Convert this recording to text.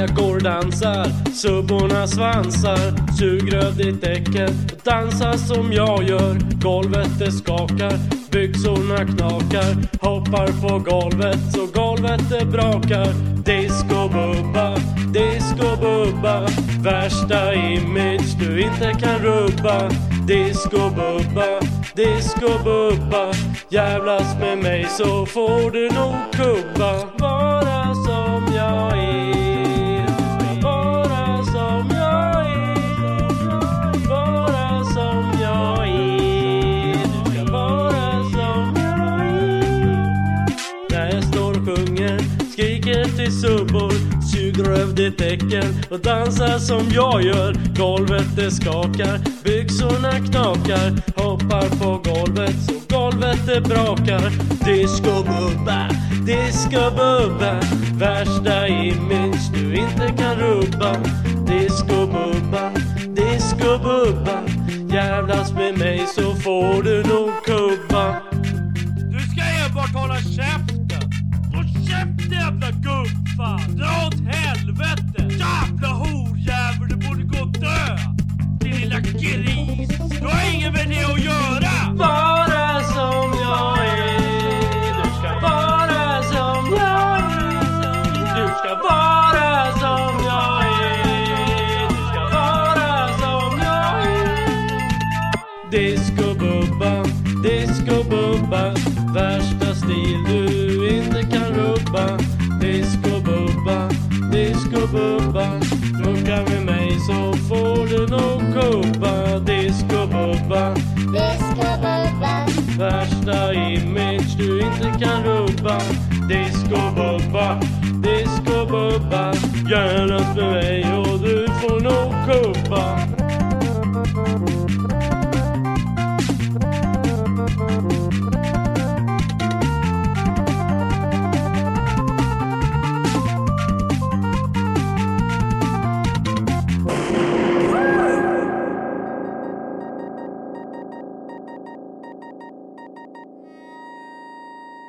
Subbor dansar, subborna svansar Sugröv ditt äckel och dansa som jag gör Golvet det skakar, byxorna knakar Hoppar på golvet så golvet det brakar. Disco Bubba, Disco Bubba. Värsta image du inte kan rubba. Disco Bubba, Disco Bubba. Jävlas med mig så får du nog kubba. Till subbor Sugröv ditt äckel och dansar som jag gör. Golvet det skakar, byxorna knakar Hoppar på golvet så golvet det brakar. Disco bubba, disco bubba Värsta image du inte kan rubba. Disco bubba, disco bubba Jävlas med mig så får du nog kubba. Du ska enbart hålla käften! Inget med det att göra! Vara som jag är. Du ska vara som jag är. Du ska vara som jag är. Du ska vara som jag är. Disco Bubba, Disco Bubba Värsta stil du inte kan rubba. Disco Bubba, Disco Bubba Rucka med mig så får du nog kubba Disco Bubba Disco Bubba, Värsta image du inte kan rubba. Disco Bubba, Disco Bubba. Jävlas med mig